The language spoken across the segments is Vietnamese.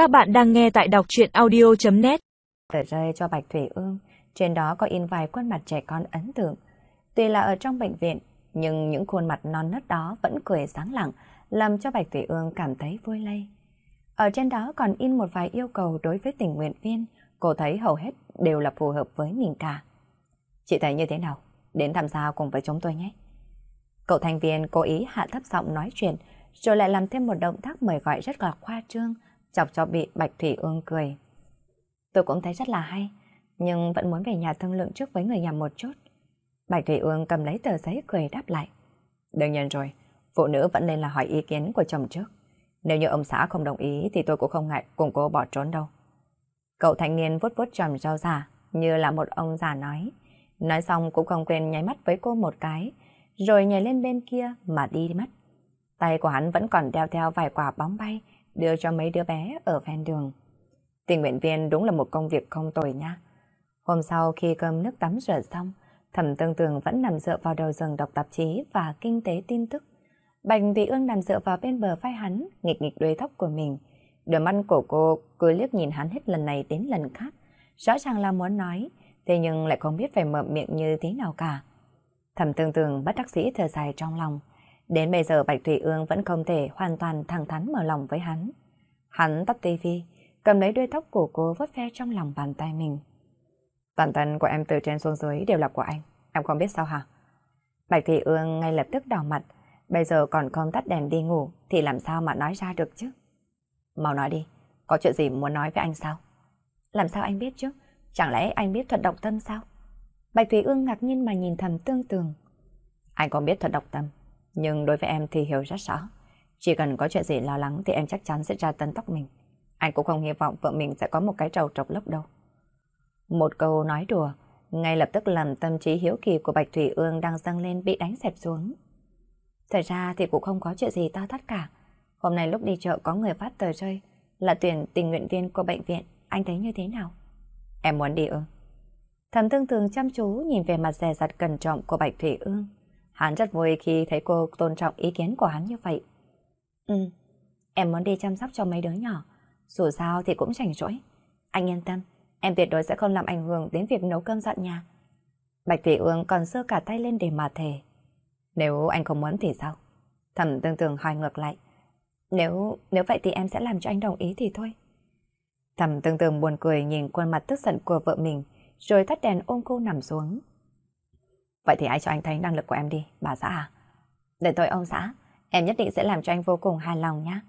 Các bạn đang nghe tại đọc truyện audio.net Tờ rơi cho Bạch Thủy Ương, trên đó có in vài khuôn mặt trẻ con ấn tượng. Tuy là ở trong bệnh viện, nhưng những khuôn mặt non nớt đó vẫn cười sáng lặng, làm cho Bạch Thủy Ương cảm thấy vui lây. Ở trên đó còn in một vài yêu cầu đối với tình nguyện viên, cô thấy hầu hết đều là phù hợp với mình cả. Chị thấy như thế nào? Đến tham gia cùng với chúng tôi nhé. Cậu thành viên cố ý hạ thấp giọng nói chuyện, rồi lại làm thêm một động tác mời gọi rất là khoa trương, chọc cho bị Bạch Thủy Ương cười. Tôi cũng thấy rất là hay, nhưng vẫn muốn về nhà thương lượng trước với người nhà một chút. Bạch Thủy Ương cầm lấy tờ giấy cười đáp lại. Đương nhiên rồi, phụ nữ vẫn nên là hỏi ý kiến của chồng trước. Nếu như ông xã không đồng ý thì tôi cũng không ngại cùng cô bỏ trốn đâu. Cậu thanh niên vuốt vuốt tròm rau già như là một ông già nói. Nói xong cũng không quên nháy mắt với cô một cái, rồi nhảy lên bên kia mà đi mất. Tay của hắn vẫn còn đeo theo vài quả bóng bay, đưa cho mấy đứa bé ở ven đường. Tình nguyện viên đúng là một công việc không tồi nha. Hôm sau khi cơm nước tắm rửa xong, thẩm tương tường vẫn nằm dựa vào đầu giường đọc tạp chí và kinh tế tin tức. Bạch Thị Ương nằm dựa vào bên bờ vai hắn, nghịch nghịch đuôi tóc của mình. Đôi mắt của cô cứ liếc nhìn hắn hết lần này đến lần khác. Rõ ràng là muốn nói, thế nhưng lại không biết phải mở miệng như thế nào cả. Thẩm tương tường bất đắc dĩ thở dài trong lòng. Đến bây giờ Bạch Thủy Ương vẫn không thể hoàn toàn thẳng thắn mở lòng với hắn. Hắn tắt tivi, cầm lấy đuôi tóc của cô vớt ve trong lòng bàn tay mình. Toàn thân của em từ trên xuống dưới đều là của anh, em không biết sao hả? Bạch Thủy Ương ngay lập tức đỏ mặt, bây giờ còn không tắt đèn đi ngủ thì làm sao mà nói ra được chứ? Mau nói đi, có chuyện gì muốn nói với anh sao? Làm sao anh biết chứ? Chẳng lẽ anh biết thuật độc tâm sao? Bạch Thủy Ương ngạc nhiên mà nhìn thầm tương tường. Anh còn biết thuật độc tâm, nhưng đối với em thì hiểu rất rõ. Chỉ cần có chuyện gì lo lắng thì em chắc chắn sẽ ra tân tóc mình. Anh cũng không hy vọng vợ mình sẽ có một cái trầu trọc lốc đâu. Một câu nói đùa, ngay lập tức làm tâm trí hiếu kỳ của Bạch Thủy Ương đang dâng lên bị đánh xẹp xuống. Thật ra thì cũng không có chuyện gì to tát cả. Hôm nay lúc đi chợ có người phát tờ rơi là tuyển tình nguyện viên của bệnh viện. Anh thấy như thế nào? Em muốn đi ư? Thẩm tương thường chăm chú nhìn về mặt dè dặt cẩn trọng của Bạch Thủy Ương. Hắn rất vui khi thấy cô tôn trọng ý kiến của hắn như vậy. Ừ, em muốn đi chăm sóc cho mấy đứa nhỏ. Dù sao thì cũng rảnh rỗi. Anh yên tâm, em tuyệt đối sẽ không làm ảnh hưởng đến việc nấu cơm dọn nhà. Bạch Thủy Ương còn sơ cả tay lên để mà thề. Nếu anh không muốn thì sao? Thẩm tương tường hỏi ngược lại. Nếu, nếu vậy thì em sẽ làm cho anh đồng ý thì thôi. Thẩm tương tường buồn cười nhìn khuôn mặt tức giận của vợ mình, rồi tắt đèn ôm cô nằm xuống. Vậy thì ai cho anh thấy năng lực của em đi, bà xã à? Để tôi ông xã, em nhất định sẽ làm cho anh vô cùng hài lòng nhé.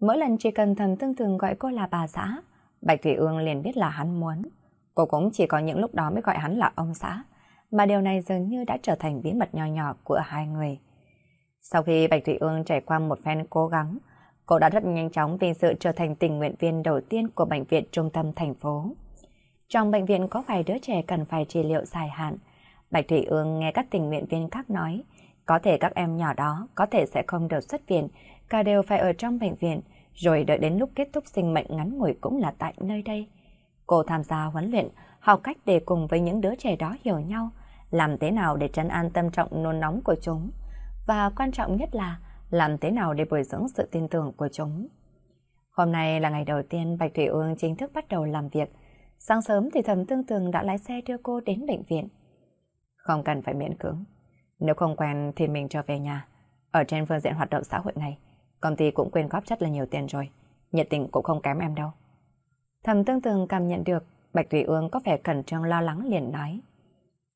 Mỗi lần chỉ cần thầm tương thường gọi cô là bà xã, Bạch Thủy Ương liền biết là hắn muốn. Cô cũng chỉ có những lúc đó mới gọi hắn là ông xã, mà điều này dường như đã trở thành bí mật nhỏ nhỏ của hai người. Sau khi Bạch Thủy Ương trải qua một phen cố gắng, cô đã rất nhanh chóng vinh dự trở thành tình nguyện viên đầu tiên của bệnh viện trung tâm thành phố. Trong bệnh viện có vài đứa trẻ cần phải trị liệu dài hạn, Bạch Thủy Ương nghe các tình nguyện viên khác nói, có thể các em nhỏ đó có thể sẽ không được xuất viện, cả đều phải ở trong bệnh viện, rồi đợi đến lúc kết thúc sinh mệnh ngắn ngủi cũng là tại nơi đây. Cô tham gia huấn luyện, học cách để cùng với những đứa trẻ đó hiểu nhau, làm thế nào để trấn an tâm trọng nôn nóng của chúng, và quan trọng nhất là làm thế nào để bồi dưỡng sự tin tưởng của chúng. Hôm nay là ngày đầu tiên Bạch Thủy Ương chính thức bắt đầu làm việc. Sáng sớm thì thầm tương tường đã lái xe đưa cô đến bệnh viện. Không cần phải miễn cưỡng. Nếu không quen thì mình trở về nhà. Ở trên phương diện hoạt động xã hội này, công ty cũng quyên góp rất là nhiều tiền rồi. Nhiệt tình cũng không kém em đâu. Thầm tương tường cảm nhận được Bạch Thủy Ương có vẻ cẩn trương lo lắng liền nói.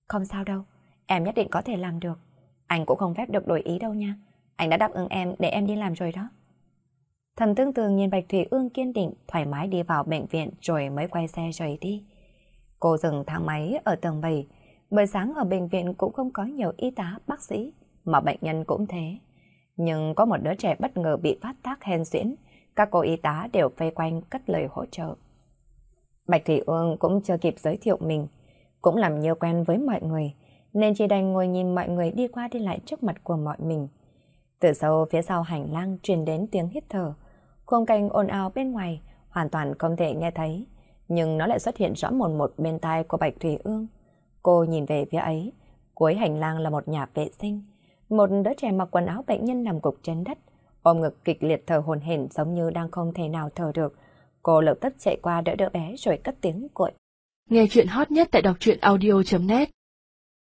Không sao đâu, em nhất định có thể làm được. Anh cũng không phép được đổi ý đâu nha. Anh đã đáp ứng em để em đi làm rồi đó. Thầm tương tường nhìn Bạch Thủy Ương kiên định, thoải mái đi vào bệnh viện rồi mới quay xe rời đi. Cô dừng thang máy ở tầng 7, Buổi sáng ở bệnh viện cũng không có nhiều y tá, bác sĩ, mà bệnh nhân cũng thế. Nhưng có một đứa trẻ bất ngờ bị phát tác hen xuyễn, các cô y tá đều vây quanh cất lời hỗ trợ. Bạch Thị Ương cũng chưa kịp giới thiệu mình, cũng làm nhiều quen với mọi người, nên chỉ đành ngồi nhìn mọi người đi qua đi lại trước mặt của mọi mình. Từ sâu phía sau hành lang truyền đến tiếng hít thở, khung cảnh ồn ào bên ngoài hoàn toàn không thể nghe thấy, nhưng nó lại xuất hiện rõ mồn một bên tai của Bạch Thủy Ương. Cô nhìn về phía ấy, cuối hành lang là một nhà vệ sinh. Một đứa trẻ mặc quần áo bệnh nhân nằm gục trên đất, ôm ngực kịch liệt thở hồn hển giống như đang không thể nào thở được, Cô lập tức chạy qua đỡ đỡ bé rồi cất tiếng gọi Nghe chuyện hot nhất tại đọc truyện audio.net